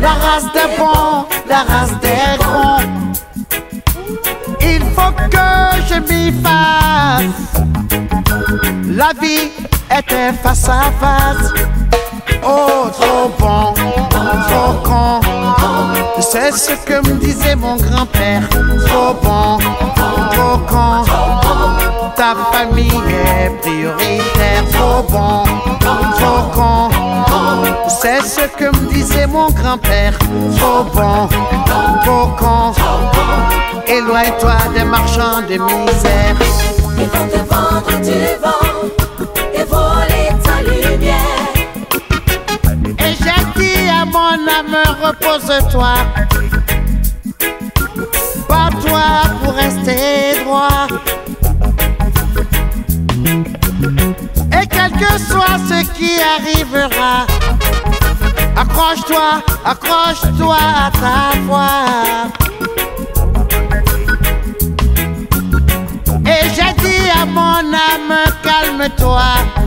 La race des bons, la race des cons. Il faut que je m'y fasse. La vie était face à face. Oh, trop bon, trop con. C'est ce que me disait mon grand-père. Trop bon, trop con. Ta famille est prioritaire. Trop bon, trop con. C'est ce que me disait mon grand-père. Trop bon, trop con. Éloigne-toi des marchands de misère. Ils vont te vendre du vent mon âme, repose-toi. Bats-toi pour rester droit. Et quel que soit ce qui arrivera, accroche-toi, accroche-toi à ta foi. Et j'ai dit à mon âme, calme-toi.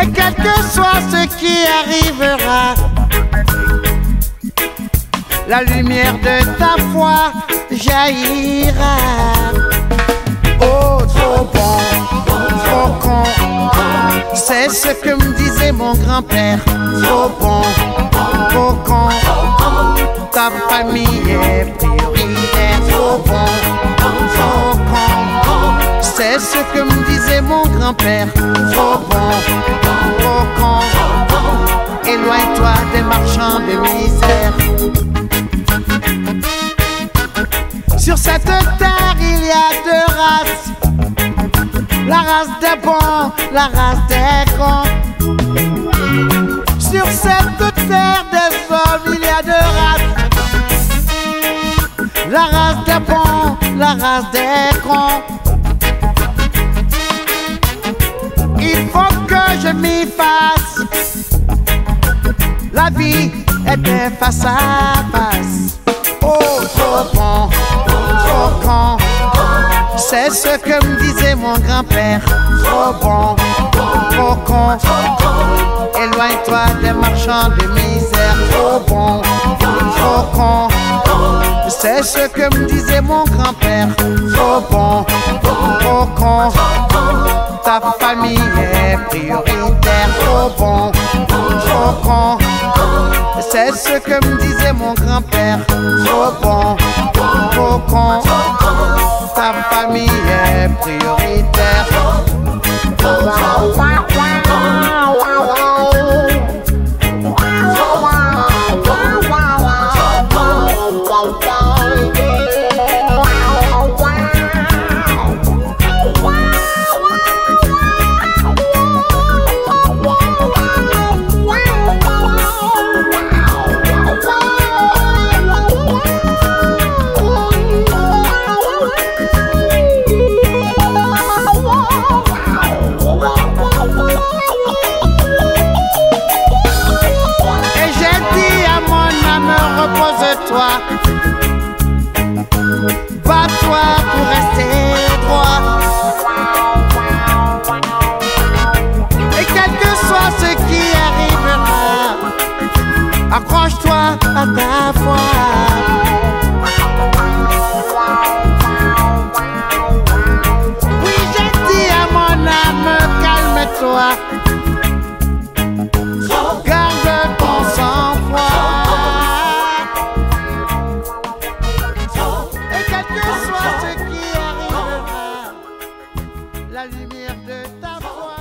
Et quel que soit ce qui arrivera, la lumière de ta foi jaillira. Oh, trop bon, trop con. C'est ce que me disait mon grand-père. Trop bon, C'est ce que me disait mon grand-père. Trop bon, trop con. Éloigne-toi des marchands de misère. Sur cette terre, il y a deux races. La race des bons, la race des cons. Sur cette terre des hommes, il y a deux races. La race des bons, la race des cons. Il faut que je m'y fasse. La vie était face à face. Oh, trop bon, trop con. C'est ce que me disait mon grand-père. Trop bon, trop con. Éloigne-toi des marchands de misère. Trop bon, trop con. C'est ce que me disait mon grand-père. Trop bon, trop con. Ta famille est prioritaire. Trop bon, trop con. C'est ce que me disait mon grand-père. Trop bon, trop con. Ta famille est prioritaire. ce qui arrivera. Accroche-toi à ta foi. Oui, j'ai dit à mon âme, calme-toi. Garde ton sang-froid. Et quel que soit ce qui arrivera, la lumière de ta foi.